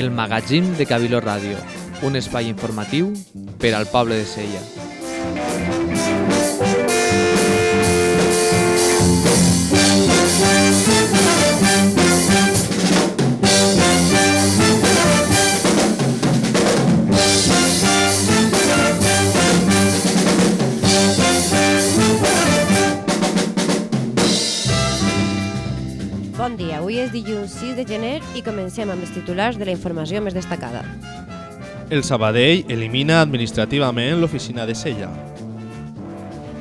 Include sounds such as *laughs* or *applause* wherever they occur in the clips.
El magazín de Cabilo Ràdio, un espai informatiu per al poble de Sella. De gener i comencem amb els titulars de la informació més destacada. El Sabadell elimina administrativament l'oficina de Sella.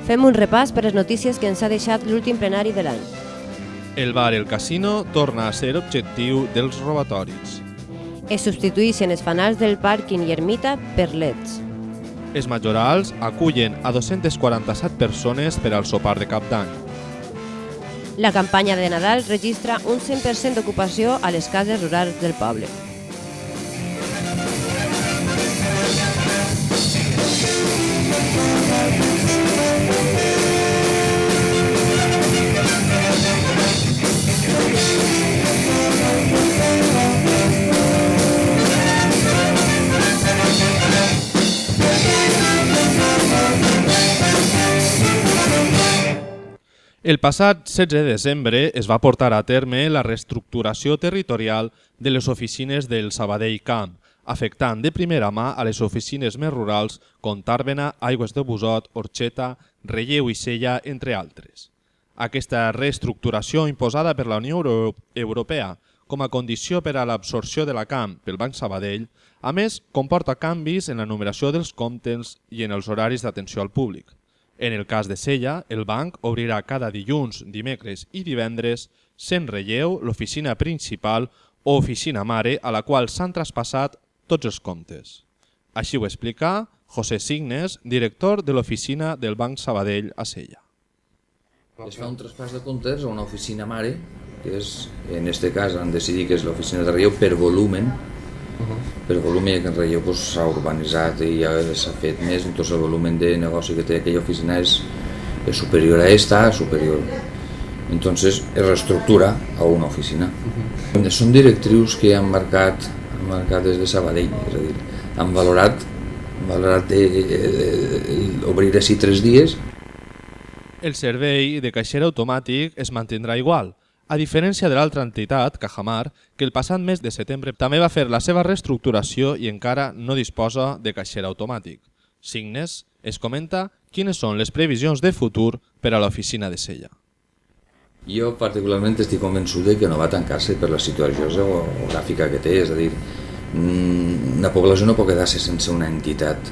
Fem un repàs per les notícies que ens ha deixat l'últim plenari de l'any. El bar El Casino torna a ser objectiu dels robatoris. Es substitueixen els fanals del pàrquing i ermita per leds. Els majorals acullen a 247 persones per al sopar de cap d'any. La campanya de Nadal registra un 100% d'ocupació a les cases rurals del poble. El passat 16 de desembre es va portar a terme la reestructuració territorial de les oficines del Sabadell Camp, afectant de primera mà a les oficines més rurals com Tàrbena, Aigües de Busot, Orxeta, Relleu i Sella, entre altres. Aquesta reestructuració imposada per la Unió Euro Europea com a condició per a l'absorció de la camp pel Banc Sabadell, a més, comporta canvis en la numeració dels comptes i en els horaris d'atenció al públic. En el cas de Sella, el banc obrirà cada dilluns, dimecres i divendres, sent relleu l'oficina principal o oficina mare a la qual s'han traspassat tots els comptes. Així ho explica José Signes, director de l'oficina del Banc Sabadell a Sella. Es fa un traspàs de comptes a una oficina mare, que és, en este cas han decidit que és l'oficina de Relleu per volumen, uh -huh. per volumen que en Relleu pues, s'ha urbanitzat i ja s'ha fet més, entonces el volumen de negoci que té aquella oficina és, és superior a esta, superior. Entonces es reestructura a una oficina. Uh -huh. Són directrius que han marcat, han marcat des de Sabadell, és a dir, han valorat, han valorat de, de, de, de, obrir així tres dies el servei de caixer automàtic es mantindrà igual, a diferència de l'altra entitat, Cajamar, que el passat mes de setembre també va fer la seva reestructuració i encara no disposa de caixer automàtic. Signes es comenta quines són les previsions de futur per a l'oficina de Sella. Jo particularment estic convençut de que no va tancar-se per la situació geogràfica que té, és a dir, una població no pot quedar-se sense una entitat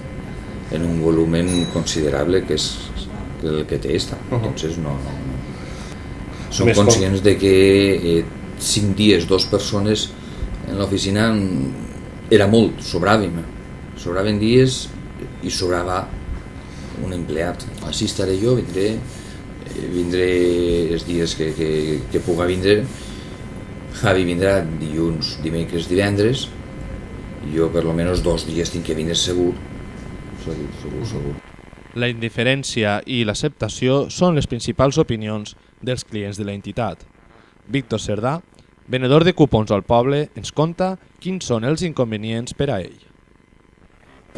en un volumen considerable que és el que té esta. Uh -huh. Entonces no, no, no. Som Més conscients com... de que eh, cinc dies, dos persones en l'oficina era molt, sobràvem. Sobraven dies i sobrava un empleat. Així estaré jo, vindré, eh, vindré els dies que, que, que puga vindre. Javi vindrà dilluns, dimecres, divendres. Jo per lo menos dos dies tinc que vindre segur. Segur, segur, segur. La indiferència i l'acceptació són les principals opinions dels clients de la entitat. Víctor Cerdà, venedor de cupons al poble, ens conta quins són els inconvenients per a ell.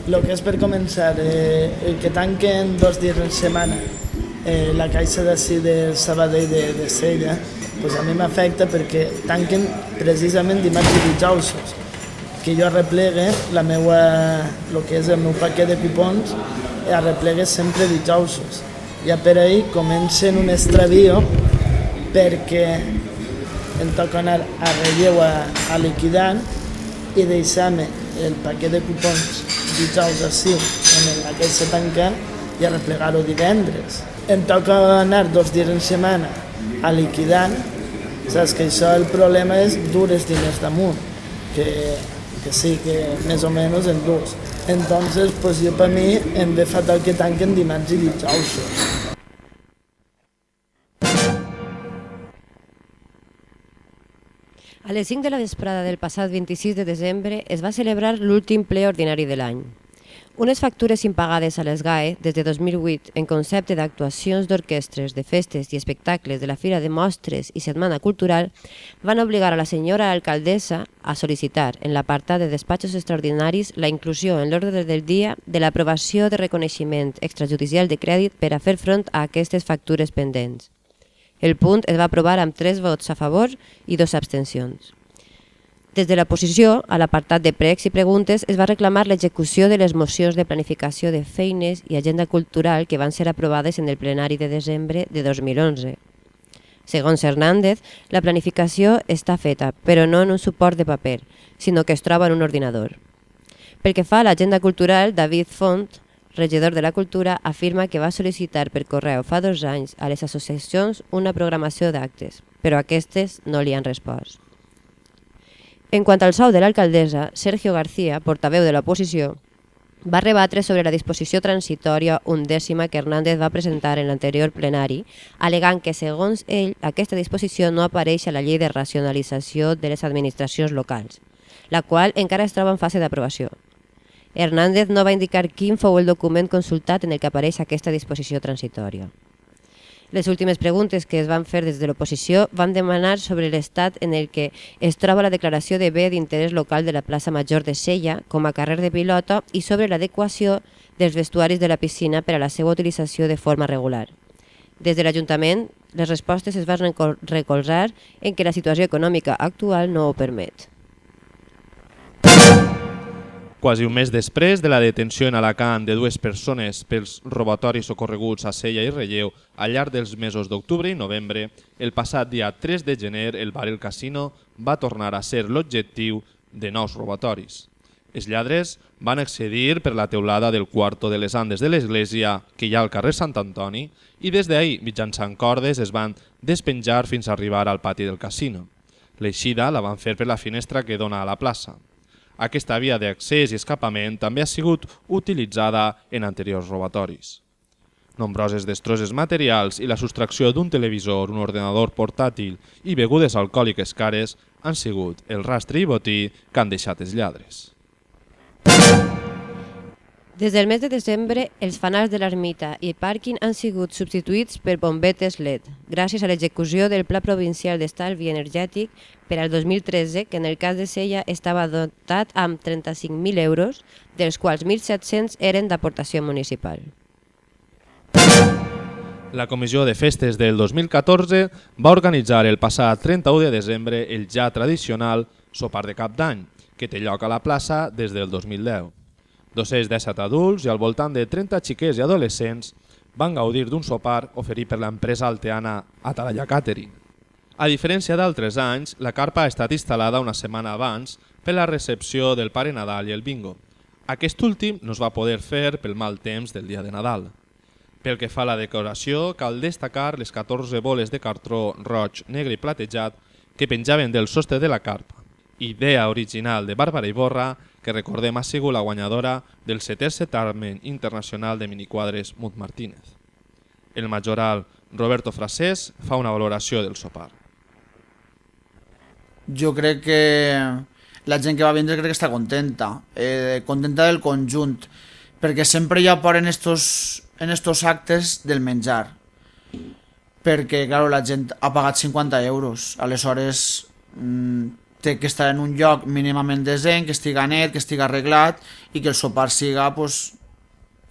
El que és per començar, eh, el que tanquen dos dies en setmana eh, la caixa d'ací del Sabadell de, de Sella, pues a mi m'afecta perquè tanquen precisament dimarts i dijous que jo arreplegue la meua, el que és el meu paquet de cupons arreplegue sempre dijous. Ja per ahir comencen un extravío perquè em toca anar a relleu a, a liquidar i deixar-me el paquet de cupons dijous així en aquell se tanca i a replegar-ho divendres. Em toca anar dos dies en setmana a liquidar, saps que això el problema és dur els diners damunt, que, que sí, que més o menys en dus. Entonces, pues jo per mi em ve fatal que tanquen dimarts i dijous. A les 5 de la vesprada del passat 26 de desembre es va celebrar l'últim ple ordinari de l'any. Unes factures impagades a les GAE des de 2008 en concepte d'actuacions d'orquestres, de festes i espectacles de la Fira de Mostres i Setmana Cultural van obligar a la senyora alcaldessa a sol·licitar en l'apartat de despatxos extraordinaris la inclusió en l'ordre del dia de l'aprovació de reconeixement extrajudicial de crèdit per a fer front a aquestes factures pendents. El punt es va aprovar amb 3 vots a favor i dos abstencions. Des de la posició, a l'apartat de pregs i preguntes, es va reclamar l'execució de les mocions de planificació de feines i agenda cultural que van ser aprovades en el plenari de desembre de 2011. Segons Hernández, la planificació està feta, però no en un suport de paper, sinó que es troba en un ordinador. Pel que fa a l'agenda cultural, David Font, regidor de la Cultura, afirma que va sol·licitar per correu fa dos anys a les associacions una programació d'actes, però aquestes no li han respost. En quant al sou de l'alcaldessa, Sergio García, portaveu de l'oposició, va rebatre sobre la disposició transitòria undècima que Hernández va presentar en l'anterior plenari, alegant que, segons ell, aquesta disposició no apareix a la llei de racionalització de les administracions locals, la qual encara es troba en fase d'aprovació. Hernández no va indicar quin fou el document consultat en el que apareix aquesta disposició transitòria. Les últimes preguntes que es van fer des de l'oposició van demanar sobre l'estat en el que es troba la declaració de bé d'interès local de la plaça Major de Sella com a carrer de pilota i sobre l'adequació dels vestuaris de la piscina per a la seva utilització de forma regular. Des de l'Ajuntament, les respostes es van recolzar en que la situació econòmica actual no ho permet. Quasi un mes després de la detenció en Alacant de dues persones pels robatoris ocorreguts a Sella i Relleu al llarg dels mesos d'octubre i novembre, el passat dia 3 de gener el bar El Casino va tornar a ser l'objectiu de nous robatoris. Els lladres van accedir per la teulada del quarto de les Andes de l'església que hi ha al carrer Sant Antoni i des d'ahir, mitjançant cordes, es van despenjar fins a arribar al pati del casino. L'eixida la van fer per la finestra que dona a la plaça. Aquesta via d'accés i escapament també ha sigut utilitzada en anteriors robatoris. Nombroses destroses materials i la sostracció d'un televisor, un ordenador portàtil i begudes alcohòliques cares han sigut el rastre i botí que han deixat els lladres. Des del mes de desembre, els fanals de l'ermita i el pàrquing han sigut substituïts per bombetes LED, gràcies a l'execució del Pla Provincial d'Estalvi Energètic per al 2013, que en el cas de Sella estava dotat amb 35.000 euros, dels quals 1.700 eren d'aportació municipal. La Comissió de Festes del 2014 va organitzar el passat 31 de desembre el ja tradicional sopar de cap d'any, que té lloc a la plaça des del 2010. 217 adults i al voltant de 30 xiquets i adolescents van gaudir d'un sopar oferit per l'empresa alteana Atalaya Catering. A diferència d'altres anys, la carpa ha estat instal·lada una setmana abans per la recepció del Pare Nadal i el bingo. Aquest últim no es va poder fer pel mal temps del dia de Nadal. Pel que fa a la decoració, cal destacar les 14 boles de cartró roig, negre i platejat que penjaven del sostre de la carpa. Idea original de Bàrbara Iborra que recordem ha sigut la guanyadora del setè certamen internacional de miniquadres Munt Martínez. El majoral Roberto Frasés fa una valoració del sopar. Jo crec que la gent que va vindre crec que està contenta, eh, contenta del conjunt, perquè sempre hi ha por en estos, en estos actes del menjar, perquè claro, la gent ha pagat 50 euros, aleshores mmm, té que estar en un lloc mínimament decent, que estiga net, que estiga arreglat i que el sopar siga pues,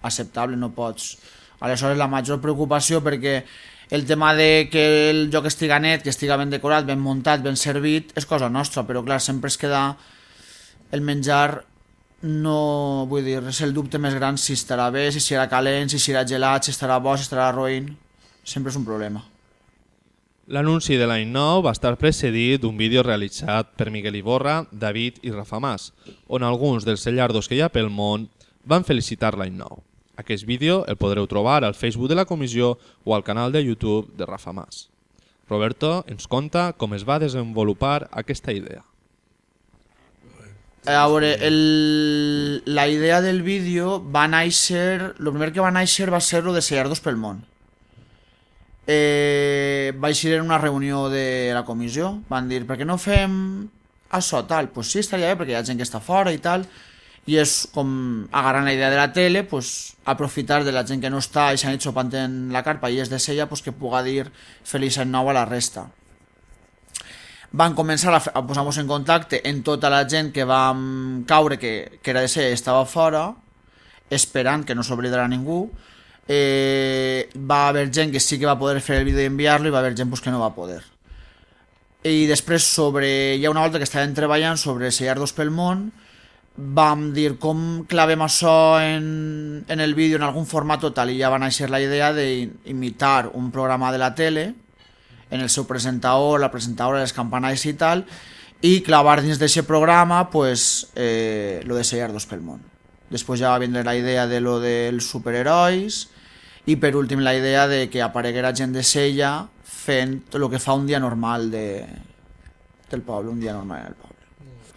acceptable, no pots. Aleshores la major preocupació perquè el tema de que el lloc estiga net, que estiga ben decorat, ben muntat, ben servit, és cosa nostra, però clar, sempre es queda el menjar no, vull dir, és el dubte més gran si estarà bé, si serà calent, si serà gelat, si estarà bo, si estarà roïn, sempre és un problema. L'anunci de l'any nou va estar precedit d'un vídeo realitzat per Miguel Iborra, David i Rafa Mas, on alguns dels cellardos que hi ha pel món van felicitar l'any nou. Aquest vídeo el podreu trobar al Facebook de la comissió o al canal de YouTube de Rafa Mas. Roberto ens conta com es va desenvolupar aquesta idea. A veure, el, la idea del vídeo va néixer... El primer que va néixer va ser lo de Cellardos pel món. Eh, va eixir en una reunió de la comissió. Van dir, per què no fem això, tal? Doncs pues sí, estaria bé, perquè hi ha gent que està fora i tal. I és com, agarrant la idea de la tele, pues, aprofitar de la gent que no està i s'han dit sopant en la carpa i és de sella, pues, que puga dir feliç any nou a la resta. Van començar a, a posar-nos en contacte en tota la gent que va caure, que, que era de ser estava fora, esperant que no s'oblidarà ningú, eh, va haver gent que sí que va poder fer el vídeo i enviar-lo i va haver gent pues, que no va poder. I després sobre ha una volta que estàvem treballant sobre sellar-dos pel món vam dir com clavem això en, en el vídeo en algun format total i ja va néixer la idea d'imitar un programa de la tele en el seu presentador, la presentadora, les campanades i tal i clavar dins d'aquest programa pues, eh, lo de sellar dos pel món. Després ja va vindre la idea de lo dels superherois i per últim la idea de que apareguera gent de sella fent el que fa un dia normal de, del poble, un dia normal del poble.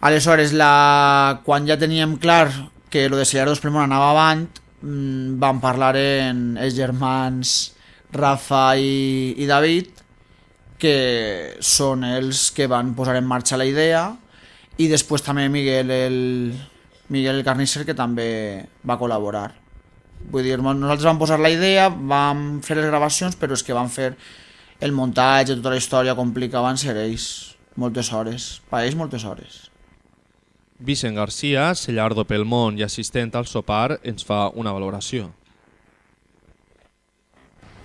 Aleshores, la, quan ja teníem clar que lo de sellar dos primers anava avant, mmm, vam parlar en els germans Rafa i, i David, que són els que van posar en marxa la idea, i després també Miguel el, Miguel el Carnisser, que també va col·laborar. Vull dir, nosaltres vam posar la idea, vam fer les gravacions, però és que vam fer el muntatge, tota la història complicada van ser ells, moltes hores, per ells moltes hores. Vicent Garcia, cellardo pel món i assistent al sopar, ens fa una valoració.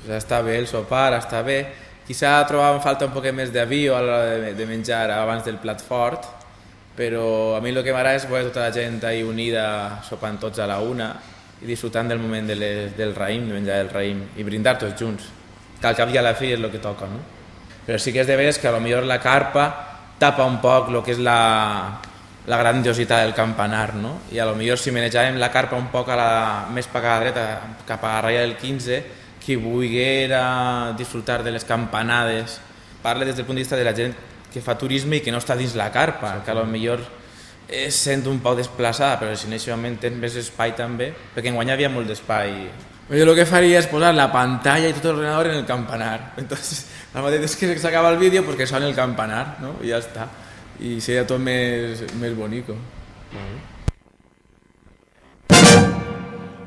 Pues està bé el sopar, està bé. Quizà trobàvem falta un poc més d'avió a l'hora de, de menjar abans del plat fort, però a mi el que m'agrada és veure tota la gent ahí unida, sopant tots a la una i disfrutant del moment de les, del raïm, de menjar el raïm i brindar tots junts que al cap i a la fi és el que toca, no? Però sí que és de veres que a lo millor la carpa tapa un poc el que és la, la grandiositat del campanar, no? I a lo millor si manejàvem la carpa un poc a la, més per a la dreta, cap a la ratlla del 15, qui volguera disfrutar de les campanades, parla des del punt de vista de la gent que fa turisme i que no està dins la carpa, que a lo millor sent un poc desplaçada, però si necessàriament tens més espai també, perquè en guanyar havia molt d'espai yo lo que faría es posar la pantalla y todo el ordenador en el campanar. Entonces, la verdad es que se acaba el vídeo porque sale el campanar, ¿no? Y ya está. Y sería todo més, més bonico.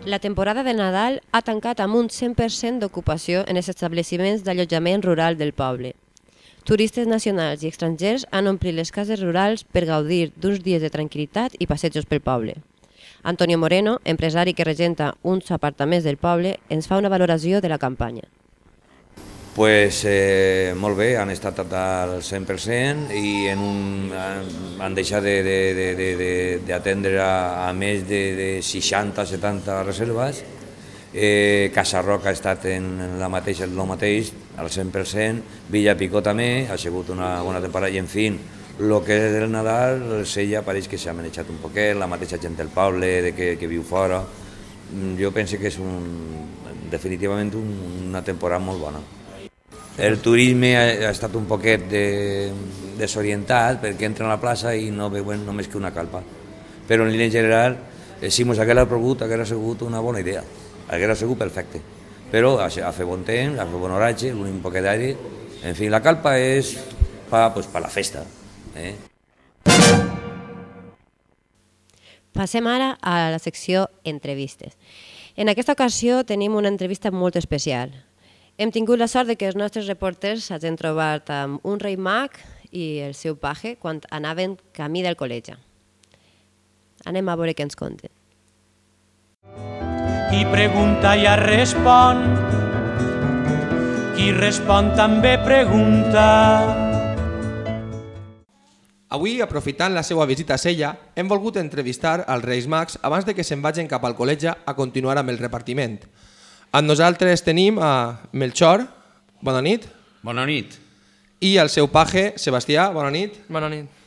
La temporada de Nadal ha tancat amb un 100% d'ocupació en els estableciments d'allotjament rural del poble. Turistes nacionals i estrangers han omplit les cases rurals per gaudir d'uns dies de tranquil·litat i passejos pel poble. Antonio Moreno, empresari que regenta uns apartaments del poble, ens fa una valoració de la campanya. Pues eh, molt bé, han estat al 100% i en un, han deixat d'atendre a, a més de, de 60-70 reserves. Eh, Casa Roca ha estat en la mateixa, el mateix, al 100%, Villa Picó també, ha sigut una bona temporada i en fi, el que és el Nadal, Sella pareix que s'ha manejat un poquet, la mateixa gent del poble de que, que viu fora. Mm, jo penso que és un, definitivament un, una temporada molt bona. El turisme ha, ha estat un poquet de, desorientat perquè entren a la plaça i no veuen només que una calpa. Però en línia general, eh, si mos haguera progut, haguera sigut una bona idea, haguera sigut perfecte. Però a, a fer bon temps, a fer bon oratge, l'únic poquet d'aire, en fi, la calpa és pa, pues, pa la festa, Eh? Passem ara a la secció entrevistes. En aquesta ocasió tenim una entrevista molt especial. Hem tingut la sort de que els nostres reporters s'hagin trobat amb un rei mag i el seu paje quan anaven camí del col·legi. Anem a veure què ens conten. Qui pregunta ja respon, qui respon també pregunta. Avui, aprofitant la seva visita a Sella, hem volgut entrevistar als Reis Mags abans de que se'n vagin cap al col·legi a continuar amb el repartiment. Amb nosaltres tenim a Melchor, bona nit. Bona nit. I el seu paje, Sebastià, bona nit. Bona nit.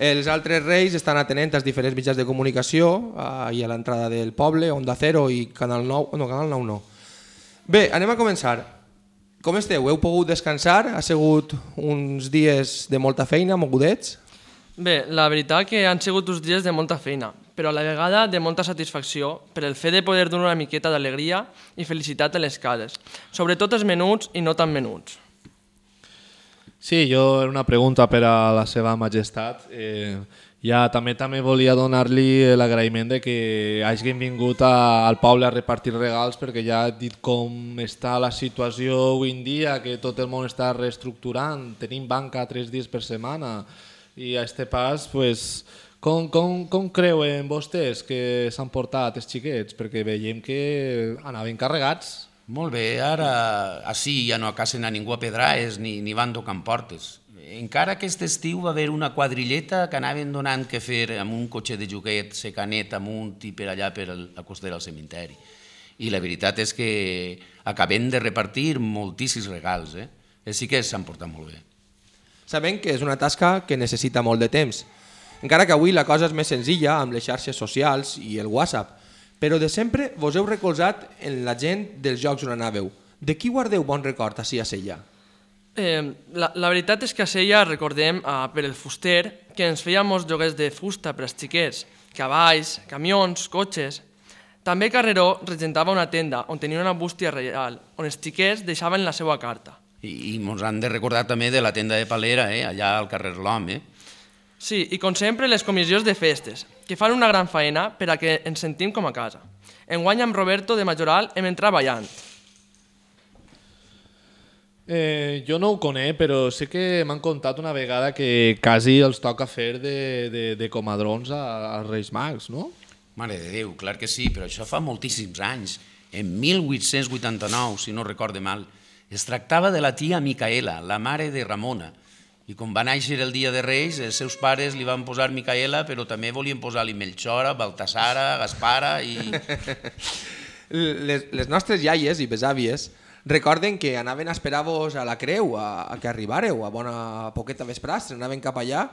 Els altres reis estan atenents als diferents mitjans de comunicació i a l'entrada del poble, Onda Cero i Canal 9, no, Canal 9 no. Bé, anem a començar. Com esteu? Heu pogut descansar? Ha sigut uns dies de molta feina, mogudets? Bé, la veritat que han sigut uns dies de molta feina, però a la vegada de molta satisfacció per el fet de poder donar una miqueta d'alegria i felicitat a les cases, sobretot els menuts i no tan menuts. Sí, jo una pregunta per a la seva majestat. Eh, ja també també volia donar-li l'agraïment de que hagin vingut a, al poble a repartir regals perquè ja ha dit com està la situació avui en dia, que tot el món està reestructurant, tenim banca tres dies per setmana i a este pas, pues, com, com, com creuen vostès que s'han portat els xiquets? Perquè veiem que anaven carregats. Molt bé, ara així ja no acasen a ningú a pedraes ni, ni van tocant portes. Encara aquest estiu va haver una quadrilleta que anaven donant que fer amb un cotxe de joguet, secanet amunt i per allà per el, costera del cementeri. I la veritat és que acabem de repartir moltíssims regals, eh? Sí que s'han portat molt bé. Sabem que és una tasca que necessita molt de temps, encara que avui la cosa és més senzilla amb les xarxes socials i el WhatsApp, però de sempre vos heu recolzat en la gent dels jocs on anàveu. De qui guardeu bon record així a Sella? Eh, la, la veritat és que a Sella recordem eh, per el fuster que ens feia molts joguers de fusta per als xiquets, cavalls, camions, cotxes. També Carreró regentava una tenda on tenia una bústia real, on els xiquets deixaven la seva carta. I, i ens han de recordar també de la tenda de Palera, eh? allà al carrer L'Hom. Eh? Sí, i com sempre les comissions de festes, que fan una gran feina per a que ens sentim com a casa. Enguany amb Roberto de Majoral hem entrat ballant. Eh, jo no ho conec, però sé que m'han contat una vegada que quasi els toca fer de, de, de comadrons a, als Reis Mags, no? Mare de Déu, clar que sí, però això fa moltíssims anys. En 1889, si no recorde mal, es tractava de la tia Micaela, la mare de Ramona, i quan va néixer el dia de Reis, els seus pares li van posar Micaela, però també volien posar-li Melchora, Baltasara, Gaspara i... *laughs* Les, les nostres iaies i besàvies recorden que anaven a esperar-vos a la creu, a, a que arribareu, a bona poqueta vesprastre, anaven cap allà,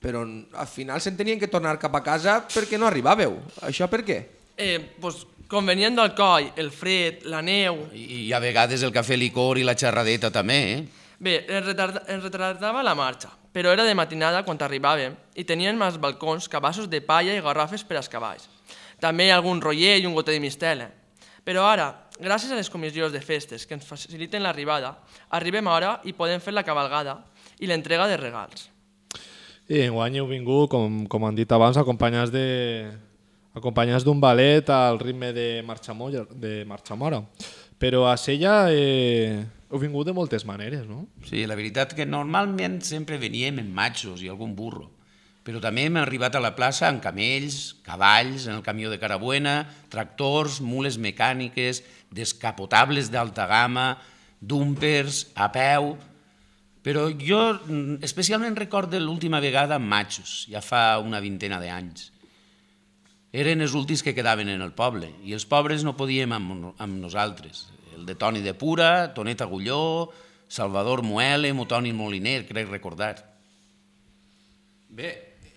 però al final se'n tenien que tornar cap a casa perquè no arribàveu. Això per què? Eh, pues, com venien del coll, el fred, la neu... I, i a vegades el cafè licor i la xerradeta també, eh? Bé, ens, retarda, ens retardava la marxa, però era de matinada quan arribàvem i tenien més balcons, cabassos de palla i garrafes per als cavalls. També algun roller i un gote de mistela. Però ara, gràcies a les comissions de festes que ens faciliten l'arribada, arribem ara i podem fer la cabalgada i l'entrega de regals. I enguany heu vingut, com, com han dit abans, acompanyats de acompanyats d'un ballet al ritme de Marxa, de Marxa Mora. Però a Sella eh, heu vingut de moltes maneres, no? Sí, la veritat que normalment sempre veníem en matxos i algun burro, però també hem arribat a la plaça amb camells, cavalls, en el camió de Carabuena, tractors, mules mecàniques, descapotables d'alta gamma, dumpers, a peu... Però jo especialment recordo l'última vegada amb matxos, ja fa una vintena d'anys. Eren els últims que quedaven en el poble i els pobres no podíem amb, amb nosaltres. El de Toni de Pura, Tonet Agulló, Salvador Muele, Toni Moliner, crec recordar. Bé,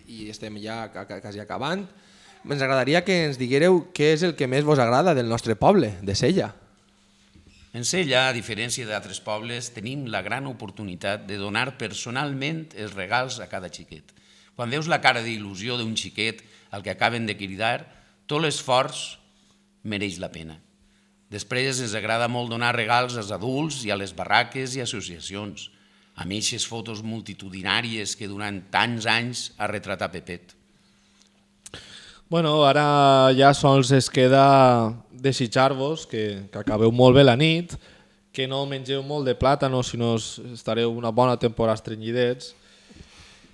i estem ja quasi acabant. Ens agradaria que ens diguéreu què és el que més vos agrada del nostre poble, de Sella. En Sella, a diferència d'altres pobles, tenim la gran oportunitat de donar personalment els regals a cada xiquet. Quan veus la cara d'il·lusió d'un xiquet al que acaben de cridar, tot l'esforç mereix la pena. Després ens agrada molt donar regals als adults i a les barraques i associacions, amb eixes fotos multitudinàries que durant tants anys ha retratat Pepet. Bueno, ara ja sols es queda desitjar-vos que, que acabeu molt bé la nit, que no mengeu molt de plàtano, sinó estareu una bona temporada estrenyidets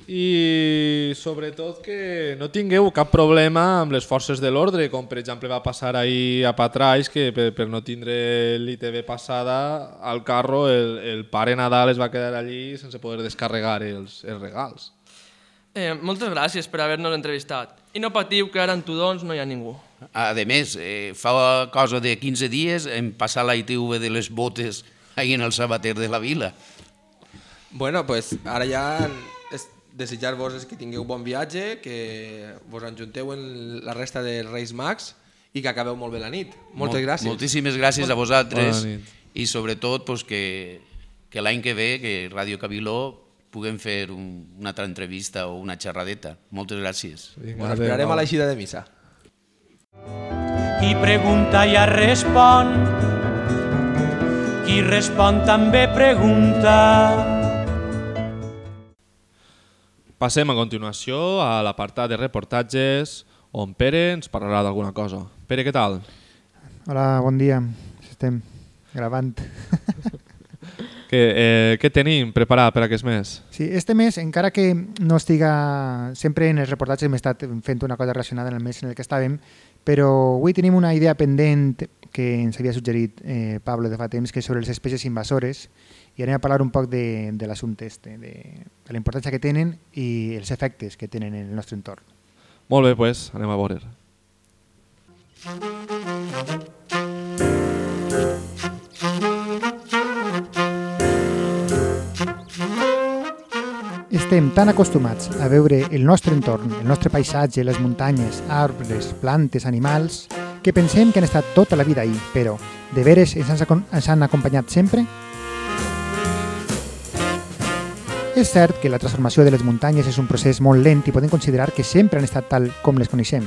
i sobretot que no tingueu cap problema amb les forces de l'ordre, com per exemple va passar ahir a Patraix, que per, per no tindre l'ITV passada al carro el, el pare Nadal es va quedar allí sense poder descarregar els, els regals. Eh, moltes gràcies per haver-nos entrevistat. I no patiu que ara en Tudons no hi ha ningú. A més, eh, fa cosa de 15 dies hem passat la ITV de les botes ahir en el sabater de la vila. Bueno, pues ara ja desitjar-vos que tingueu bon viatge, que vos enjunteu en la resta dels Reis Mags i que acabeu molt bé la nit. Moltes Mol, gràcies. Moltíssimes gràcies a vosaltres i sobretot pues, que, que l'any que ve que Ràdio Cabiló puguem fer un, una altra entrevista o una xerradeta. Moltes gràcies. Bueno, esperarem a l'eixida de missa. Qui pregunta ja respon, qui respon també pregunta. Passem a continuació a l'apartat de reportatges on Pere ens parlarà d'alguna cosa. Pere, què tal? Hola, bon dia. Estem gravant. *laughs* Què, eh, què tenim preparat per aquest mes? Sí, este mes, encara que no estiga... Sempre en els reportatges hem estat fent una cosa relacionada en el mes en el que estàvem, però avui tenim una idea pendent que ens havia suggerit eh, Pablo de fa temps, que és sobre les espècies invasores, i anem a parlar un poc de, de l'assumpte este, de, de la importància que tenen i els efectes que tenen en el nostre entorn. Molt bé, pues, anem a veure. Estem tan acostumats a veure el nostre entorn, el nostre paisatge, les muntanyes, arbres, plantes, animals, que pensem que han estat tota la vida ahí, però de veres ens han, acom- ens han acompanyat sempre? És cert que la transformació de les muntanyes és un procés molt lent i podem considerar que sempre han estat tal com les coneixem.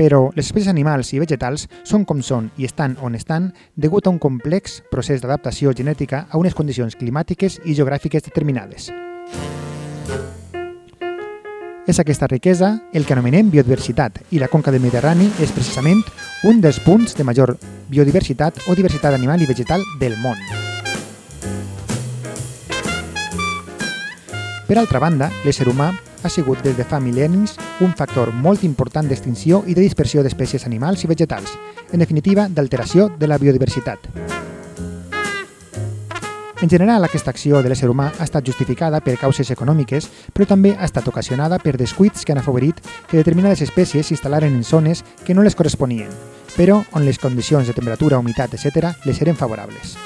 Però les espècies animals i vegetals són com són i estan on estan degut a un complex procés d'adaptació genètica a unes condicions climàtiques i geogràfiques determinades. És aquesta riquesa el que anomenem biodiversitat i la conca del Mediterrani és precisament un dels punts de major biodiversitat o diversitat animal i vegetal del món. Per altra banda, l'ésser humà ha sigut des de fa mil·lennis un factor molt important d'extinció i de dispersió d'espècies animals i vegetals, en definitiva, d'alteració de la biodiversitat. En general, aquesta acció de l'ésser humà ha estat justificada per causes econòmiques, però també ha estat ocasionada per descuits que han afavorit que determinades espècies s'instal·laren en zones que no les corresponien, però on les condicions de temperatura, humitat, etc. les eren favorables.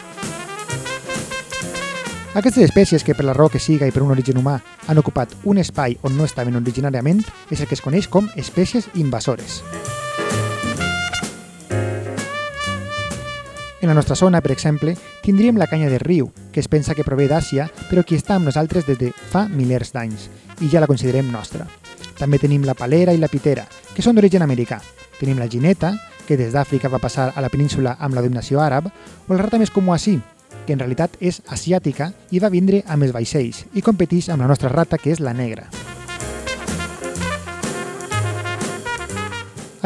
Aquestes espècies que per la raó que siga i per un origen humà han ocupat un espai on no estaven originàriament és el que es coneix com espècies invasores. En la nostra zona, per exemple, tindríem la canya de riu, que es pensa que prové d'Àsia, però que està amb nosaltres des de fa milers d'anys, i ja la considerem nostra. També tenim la palera i la pitera, que són d'origen americà. Tenim la gineta, que des d'Àfrica va passar a la península amb la dominació àrab, o la rata més comú així, que en realitat és asiàtica i va vindre amb els vaixells i competeix amb la nostra rata, que és la negra.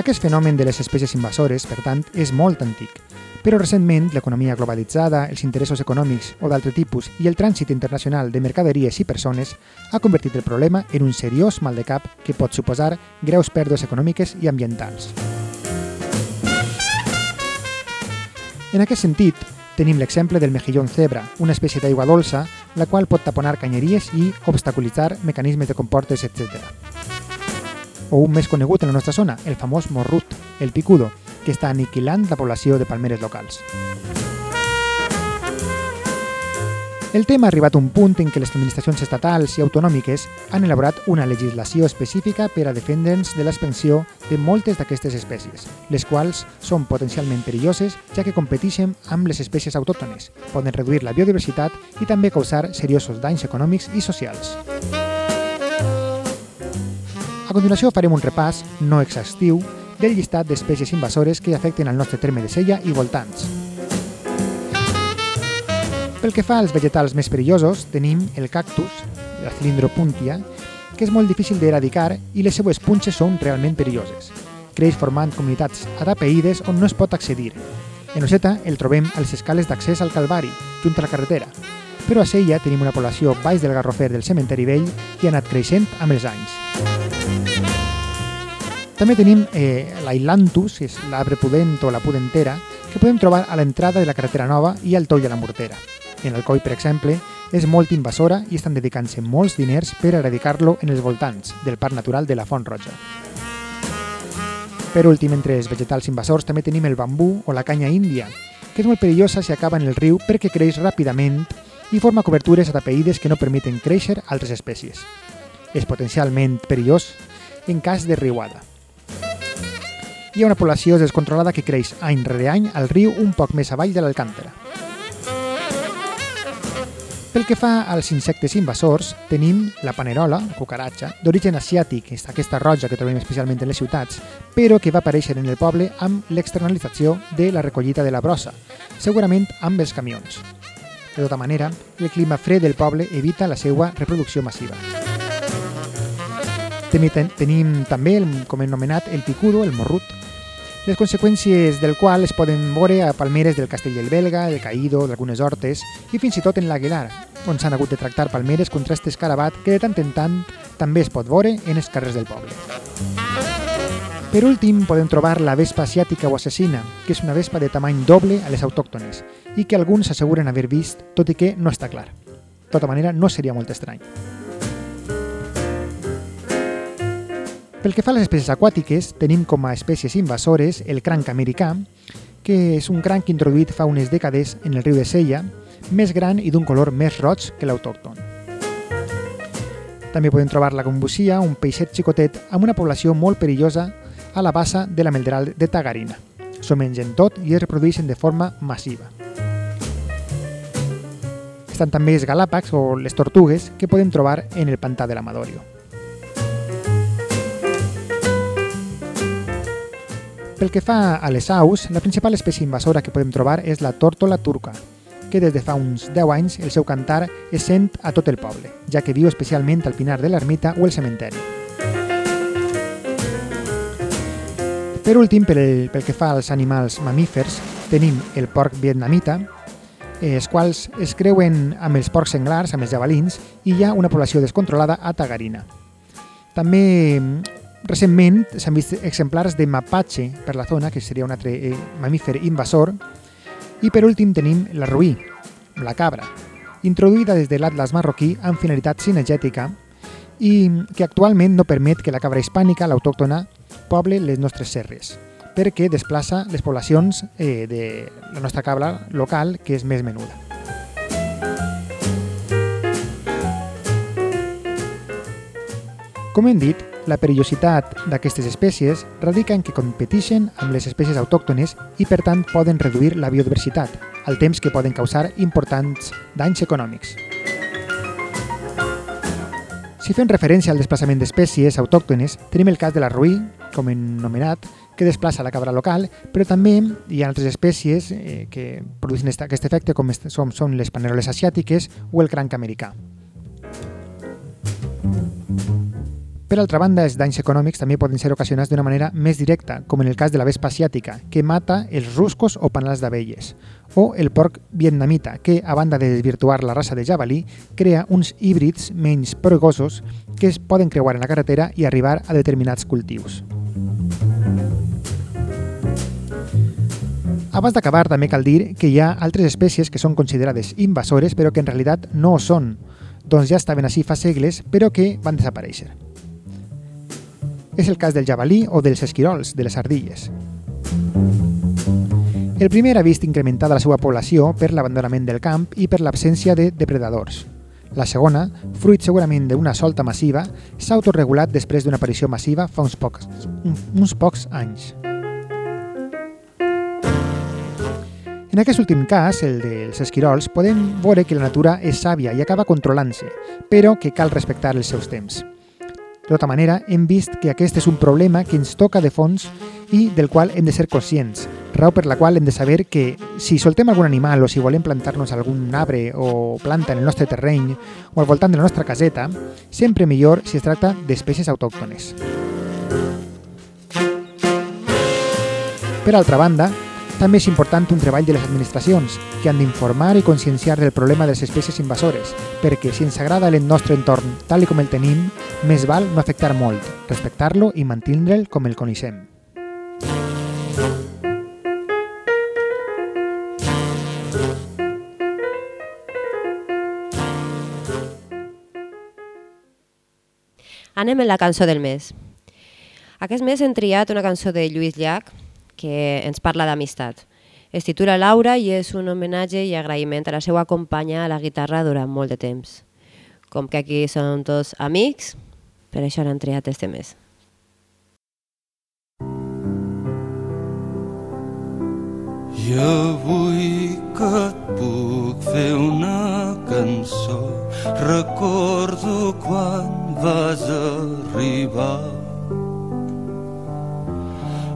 Aquest fenomen de les espècies invasores, per tant, és molt antic, però recentment l'economia globalitzada, els interessos econòmics o d'altre tipus i el trànsit internacional de mercaderies i persones ha convertit el problema en un seriós mal de cap que pot suposar greus pèrdues econòmiques i ambientals. En aquest sentit, tenim l'exemple del mejillón zebra, una espècie d'aigua dolça, la qual pot taponar canyeries i obstaculitzar mecanismes de comportes, etc. O un més conegut en la nostra zona, el famós morrut, el picudo, que està aniquilant la població de palmeres locals. El tema ha arribat a un punt en què les administracions estatals i autonòmiques han elaborat una legislació específica per a defendre'ns de l'expansió de moltes d'aquestes espècies, les quals són potencialment perilloses ja que competeixen amb les espècies autòctones, poden reduir la biodiversitat i també causar seriosos danys econòmics i socials. A continuació farem un repàs, no exhaustiu, del llistat d'espècies invasores que afecten al nostre terme de Sella i voltants. Pel que fa als vegetals més perillosos, tenim el cactus, la cilindropuntia, que és molt difícil d'eradicar i les seues punxes són realment perilloses. Creix formant comunitats atapeïdes on no es pot accedir. En Oseta el trobem a les escales d'accés al Calvari, junt a la carretera, però a Sella tenim una població baix del garrofer del cementeri vell que ha anat creixent amb els anys. També tenim eh, l'Ailantus, que és l'arbre pudent o la pudentera, que podem trobar a l'entrada de la carretera nova i al toll de la mortera. En Alcoi, per exemple, és molt invasora i estan dedicant-se molts diners per eradicar-lo en els voltants del Parc Natural de la Font Roja. Per últim, entre els vegetals invasors també tenim el bambú o la canya índia, que és molt perillosa si acaba en el riu perquè creix ràpidament i forma cobertures atapeïdes que no permeten créixer altres espècies. És potencialment perillós en cas de riuada. Hi ha una població descontrolada que creix any rere any al riu un poc més avall de l'Alcàntara. Pel que fa als insectes invasors, tenim la panerola, la cucaratxa, d'origen asiàtic, aquesta roja que trobem especialment en les ciutats, però que va aparèixer en el poble amb l'externalització de la recollida de la brossa, segurament amb els camions. De tota manera, el clima fred del poble evita la seva reproducció massiva. Tenim també, el, com hem anomenat, el picudo, el morrut, les conseqüències del qual es poden veure a palmeres del Castell del Belga, el Caído, d'algunes hortes i fins i tot en l'Aguilar, on s'han hagut de tractar palmeres contra este escarabat que de tant en tant també es pot veure en els carrers del poble. Per últim, podem trobar la vespa asiàtica o assassina, que és una vespa de tamany doble a les autòctones i que alguns asseguren haver vist, tot i que no està clar. De tota manera, no seria molt estrany. Pel que fa a les espècies aquàtiques, tenim com a espècies invasores el cranc americà, que és un cranc introduït fa unes dècades en el riu de Sella, més gran i d'un color més roig que l'autòcton. També podem trobar la combusia, un peixet xicotet amb una població molt perillosa a la bassa de la melderal de Tagarina. S'ho mengen tot i es reprodueixen de forma massiva. Estan també els galàpags o les tortugues que podem trobar en el pantà de l'Amadorio. Pel que fa a les aus, la principal espècie invasora que podem trobar és la tórtola turca, que des de fa uns 10 anys el seu cantar es sent a tot el poble, ja que viu especialment al Pinar de l'Ermita o el cementeri. Per últim, pel, pel que fa als animals mamífers, tenim el porc vietnamita, els quals es creuen amb els porcs senglars, amb els jabalins, i hi ha una població descontrolada a Tagarina. També recentment s'han vist exemplars de mapache per la zona, que seria un altre eh, mamífer invasor, i per últim tenim la ruí, la cabra, introduïda des de l'Atlas marroquí amb finalitat cinegètica i que actualment no permet que la cabra hispànica, l'autòctona, poble les nostres serres, perquè desplaça les poblacions eh, de la nostra cabra local, que és més menuda. Com hem dit, la perillositat d'aquestes espècies radica en que competeixen amb les espècies autòctones i per tant poden reduir la biodiversitat, al temps que poden causar importants danys econòmics. Si fem referència al desplaçament d'espècies autòctones, tenim el cas de la ruí, com nomenat, que desplaça la cabra local, però també hi ha altres espècies eh, que produeixen aquest efecte, com són les paneroles asiàtiques o el cranc americà. Per altra banda, els danys econòmics també poden ser ocasionats d'una manera més directa, com en el cas de la vespa asiàtica, que mata els ruscos o panals d'abelles, o el porc vietnamita, que, a banda de desvirtuar la raça de jabalí, crea uns híbrids menys perigosos que es poden creuar en la carretera i arribar a determinats cultius. Abans d'acabar, també cal dir que hi ha altres espècies que són considerades invasores però que en realitat no ho són, doncs ja estaven així fa segles però que van desaparèixer. És el cas del jabalí o dels esquirols, de les ardilles. El primer ha vist incrementada la seva població per l'abandonament del camp i per l'absència de depredadors. La segona, fruit segurament d'una solta massiva, s'ha autorregulat després d'una aparició massiva fa uns pocs, uns pocs anys. En aquest últim cas, el dels esquirols, podem veure que la natura és sàvia i acaba controlant-se, però que cal respectar els seus temps. De tota manera, hem vist que aquest és un problema que ens toca de fons i del qual hem de ser conscients, raó per la qual hem de saber que si soltem algun animal o si volem plantar-nos algun arbre o planta en el nostre terreny o al voltant de la nostra caseta, sempre millor si es tracta d'espècies autòctones. Per altra banda, també és important un treball de les administracions, que han d'informar i conscienciar del problema de les espècies invasores, perquè si ens agrada el nostre entorn tal com el tenim, més val no afectar molt, respectar-lo i mantindre'l com el coneixem. Anem en la cançó del mes. Aquest mes hem triat una cançó de Lluís Llach que ens parla d'amistat. Es titula Laura i és un homenatge i agraïment a la seva companya a la guitarra durant molt de temps. Com que aquí són tots amics, per això l'han triat este mes. I avui que et puc fer una cançó recordo quan vas arribar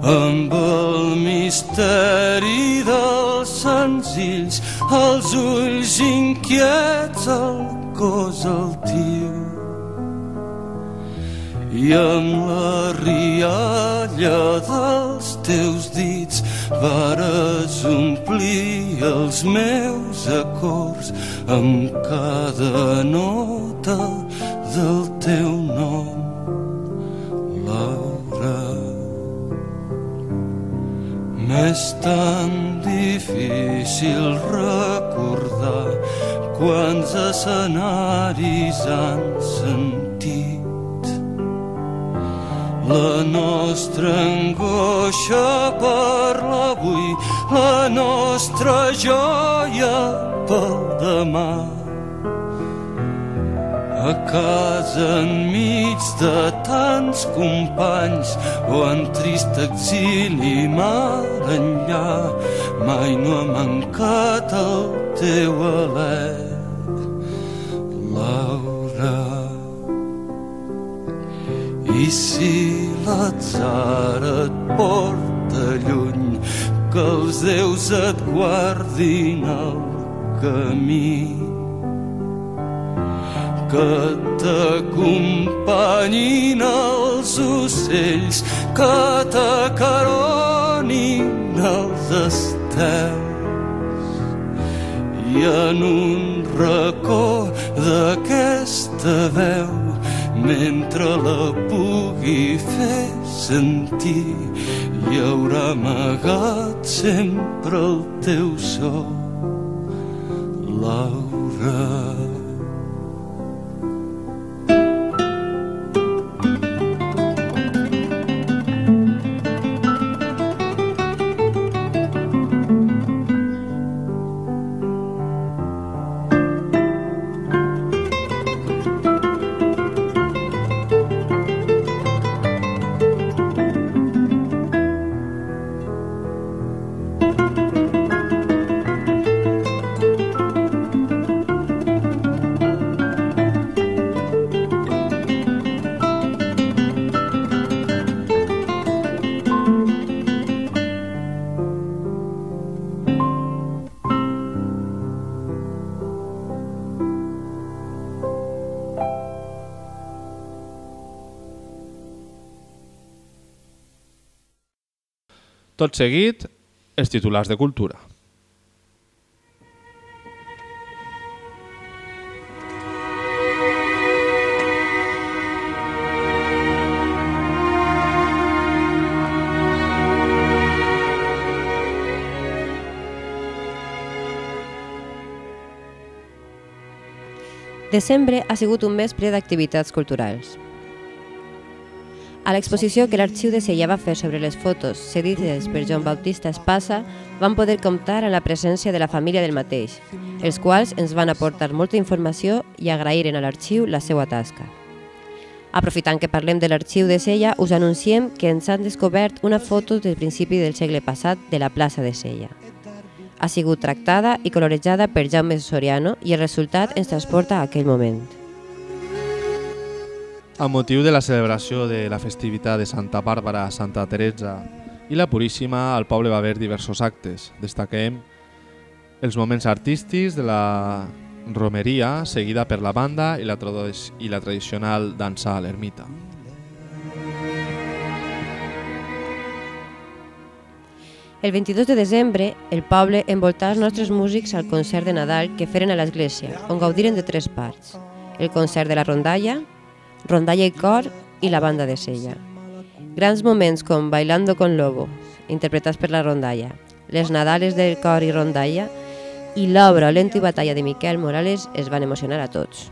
amb el misteri dels senzills els ulls inquiets el cos altiu i amb la rialla dels teus dits vares omplir els meus acords amb cada nota del teu nom, Laura. M'és tan difícil recordar quants escenaris han sentit la nostra angoixa per l'avui, la nostra joia pel demà. A casa enmig de tants companys o en trist exili mar enllà, mai no ha mancat el teu alè, Laura. I si l'atzar et porta lluny, que els déus et guardin el camí. Que t'acompanyin els ocells, que t'acaronin els estels. I en un racó d'aquesta veu mentre la pugui fer sentir hi haurà amagat sempre el teu so Laura Tot seguit, els titulars de cultura. Desembre ha sigut un mes ple d'activitats culturals. A l'exposició que l'Arxiu de Sella va fer sobre les fotos cedides per Joan Bautista Espasa, vam poder comptar amb la presència de la família del mateix, els quals ens van aportar molta informació i agraïren a l'Arxiu la seva tasca. Aprofitant que parlem de l'Arxiu de Sella, us anunciem que ens han descobert una foto del principi del segle passat de la plaça de Sella. Ha sigut tractada i colorejada per Jaume Soriano i el resultat ens transporta a aquell moment. Amb motiu de la celebració de la festivitat de Santa Bàrbara, Santa Teresa i la Puríssima, al poble va haver diversos actes. Destaquem els moments artístics de la romeria, seguida per la banda i la, i la tradicional dansa a l'ermita. El 22 de desembre, el poble envoltà els nostres músics al concert de Nadal que feren a l'església, on gaudiren de tres parts. El concert de la rondalla, rondalla i cor i la banda de sella. Grans moments com Bailando con Lobo, interpretats per la rondalla, les Nadales del cor i rondalla i l'obra Lento i batalla de Miquel Morales es van emocionar a tots.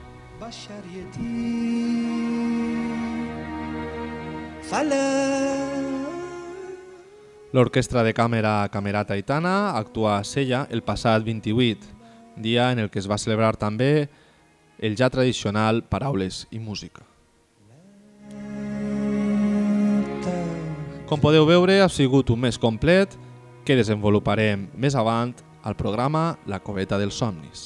L'Orquestra de Càmera Camerata Itana actua a Sella el passat 28, dia en el que es va celebrar també el ja tradicional Paraules i Música. Com podeu veure, ha sigut un mes complet que desenvoluparem més avant al programa La Coveta dels Somnis.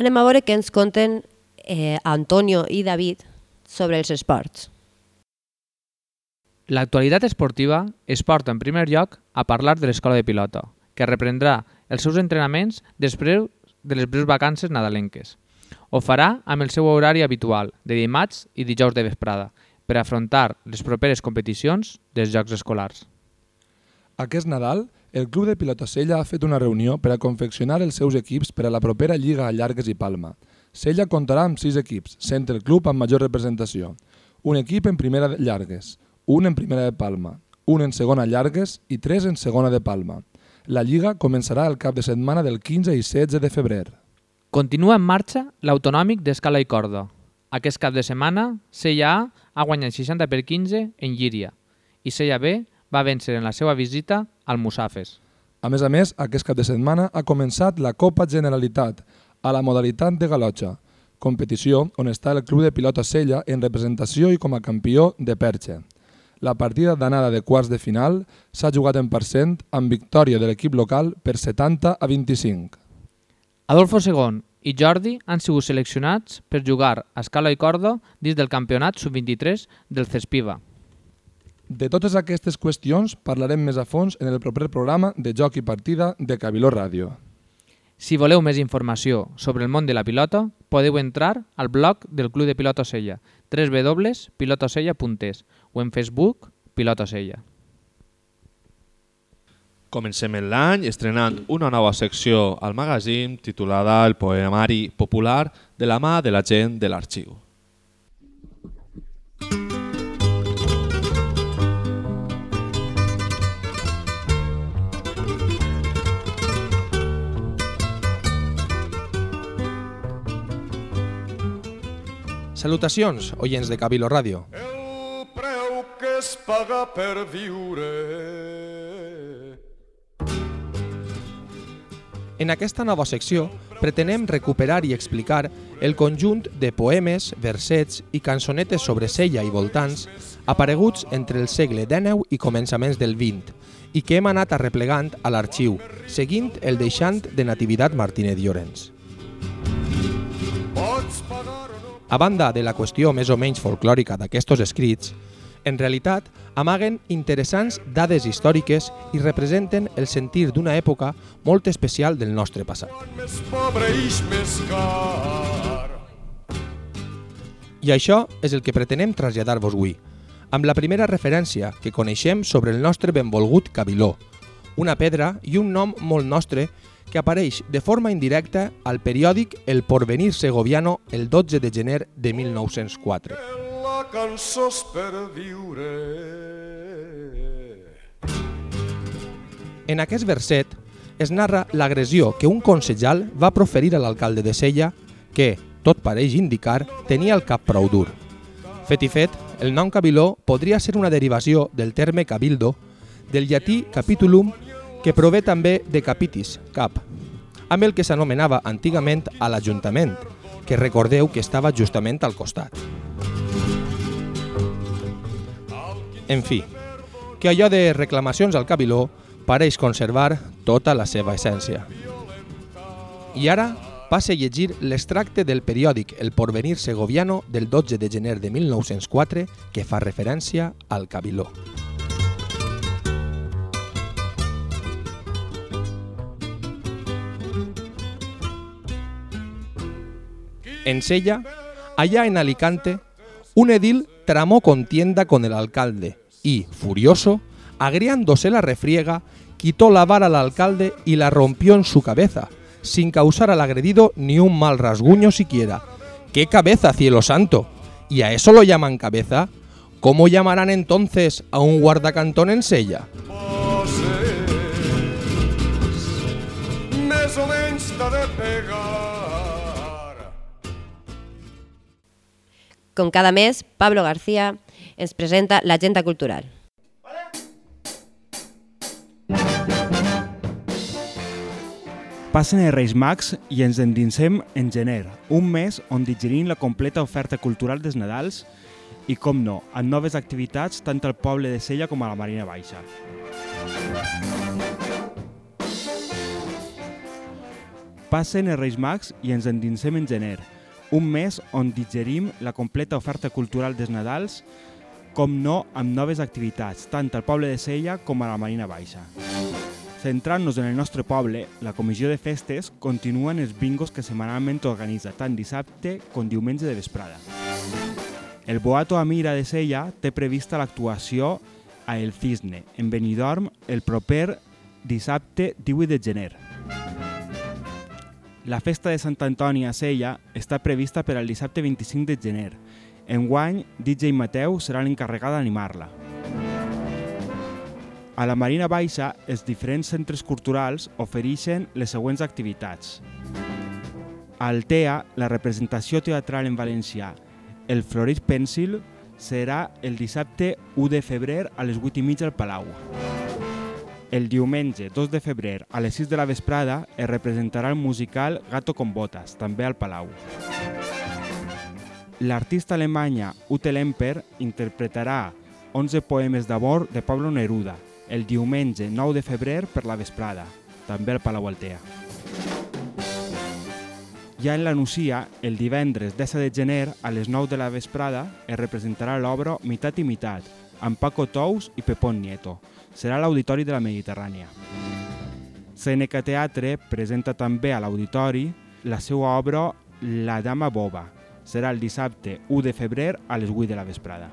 Anem a veure què ens conten eh, Antonio i David sobre els esports. L'actualitat esportiva es porta en primer lloc a parlar de l'escola de pilota, que reprendrà els seus entrenaments després de les breus vacances nadalenques. Ho farà amb el seu horari habitual, de dimarts i dijous de vesprada, per afrontar les properes competicions dels Jocs Escolars. Aquest Nadal, el Club de Pilota Sella ha fet una reunió per a confeccionar els seus equips per a la propera Lliga a Llargues i Palma. Sella comptarà amb sis equips, sent el club amb major representació. Un equip en primera Llargues, un en primera de Palma, un en segona Llargues i tres en segona de Palma. La Lliga començarà el cap de setmana del 15 i 16 de febrer. Continua en marxa l'autonòmic d'escala i corda. Aquest cap de setmana, Sella A ha guanyat 60 per 15 en Llíria i Sella B va vèncer en la seva visita al Musafes. A més a més, aquest cap de setmana ha començat la Copa Generalitat a la modalitat de galotxa, competició on està el Club de Pilota Sella en representació i com a campió de Perxe. La partida d'anada de quarts de final s'ha jugat en percent amb victòria de l'equip local per 70 a 25. Adolfo II i Jordi han sigut seleccionats per jugar a escala i corda dins del campionat sub-23 del Cespiva. De totes aquestes qüestions parlarem més a fons en el proper programa de Joc i Partida de Cabiló Ràdio. Si voleu més informació sobre el món de la pilota, podeu entrar al blog del Club de Pilota Sella, www.pilotosella.es o en Facebook Pilota Sella. Comencem l'any estrenant una nova secció al magazín titulada El poemari popular de la mà de la gent de l'arxiu. Salutacions, oients de Cabilo Ràdio. Que es paga per viure. En aquesta nova secció pretenem recuperar i explicar el conjunt de poemes, versets i cançonetes sobre Sella i voltants apareguts entre el segle XIX i començaments del XX i que hem anat arreplegant a l'arxiu, seguint el deixant de Natividad Martínez Llorens. A banda de la qüestió més o menys folclòrica d'aquestos escrits, en realitat amaguen interessants dades històriques i representen el sentir d'una època molt especial del nostre passat. I això és el que pretenem traslladar-vos avui, amb la primera referència que coneixem sobre el nostre benvolgut Cabiló, una pedra i un nom molt nostre que apareix de forma indirecta al periòdic El Porvenir Segoviano el 12 de gener de 1904. La cançó és per viure. En aquest verset es narra l'agressió que un consellal va proferir a l'alcalde de Sella que, tot pareix indicar, tenia el cap prou dur. Fet i fet, el nom cabiló podria ser una derivació del terme cabildo, del llatí capitulum, que prové també de capitis, cap, amb el que s'anomenava antigament a l'Ajuntament, que recordeu que estava justament al costat. En fi, que allò de reclamacions al cabiló pareix conservar tota la seva essència. I ara passe a llegir l'extracte del periòdic El Porvenir Segoviano del 12 de gener de 1904 que fa referència al cabiló. En Sella, allá en Alicante, un edil tramó contienda con el alcalde y, furioso, agriándose la refriega, quitó la vara al alcalde y la rompió en su cabeza, sin causar al agredido ni un mal rasguño siquiera. ¿Qué cabeza, cielo santo? ¿Y a eso lo llaman cabeza? ¿Cómo llamarán entonces a un guardacantón en Sella? De pegar. Com cada mes, Pablo García ens presenta l'agenda cultural. Passen els Reis Mags i ens endinsem en gener, un mes on digerim la completa oferta cultural dels Nadals i, com no, amb noves activitats tant al poble de Sella com a la Marina Baixa. Passen els Reis Mags i ens endinsem en gener, un mes on digerim la completa oferta cultural dels Nadals com no amb noves activitats, tant al poble de Sella com a la Marina Baixa. Centrant-nos en el nostre poble, la Comissió de Festes continua en els bingos que setmanalment organitza tant dissabte com diumenge de vesprada. El Boato Amira de Sella té prevista l'actuació a El Cisne, en Benidorm, el proper dissabte 18 de gener. La festa de Sant Antoni a Sella està prevista per al dissabte 25 de gener. Enguany, DJ Mateu serà l'encarregat d'animar-la. A la Marina Baixa, els diferents centres culturals ofereixen les següents activitats. A Altea, la representació teatral en valencià El Florit Pencil serà el dissabte 1 de febrer a les 8 i mitja al Palau. El diumenge 2 de febrer a les 6 de la vesprada es representarà el musical Gato con Botas, també al Palau. L'artista alemanya Ute Lemper interpretarà 11 poemes d'amor de Pablo Neruda el diumenge 9 de febrer per la vesprada, també al Palau Altea. Ja en la Nucia, el divendres 10 de gener, a les 9 de la vesprada, es representarà l'obra Mitat i Mitat, amb Paco Tous i Pepón Nieto. Serà l'Auditori de la Mediterrània. Seneca Teatre presenta també a l'Auditori la seva obra La Dama Boba. Serà el dissabte 1 de febrer a les 8 de la vesprada.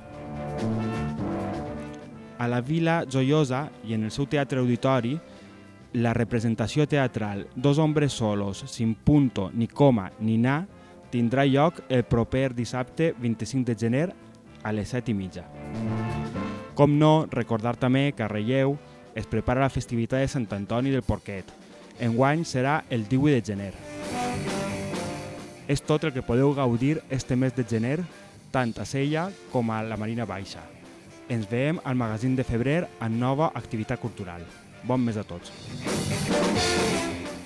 A la Vila Joiosa i en el seu teatre auditori la representació teatral Dos hombres solos, sin punto, ni coma, ni na, tindrà lloc el proper dissabte 25 de gener a les 7 i mitja. Com no, recordar també que a Relleu es prepara la festivitat de Sant Antoni del Porquet. Enguany serà el 18 de gener. És tot el que podeu gaudir este mes de gener, tant a Sella com a la Marina Baixa. Ens veiem al magazín de febrer amb nova activitat cultural. Bon mes a tots.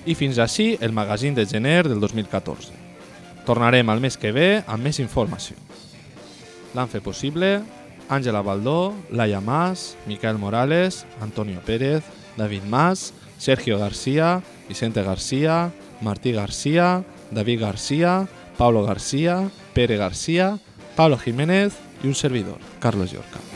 I fins així el magazín de gener del 2014. Tornarem al mes que ve amb més informació. L'han fet possible Àngela Baldó, Laia Mas, Miquel Morales, Antonio Pérez, David Mas, Sergio García, Vicente García, Martí García, David García, Pablo García, Pere García, Pablo Jiménez i un servidor, Carlos Llorca.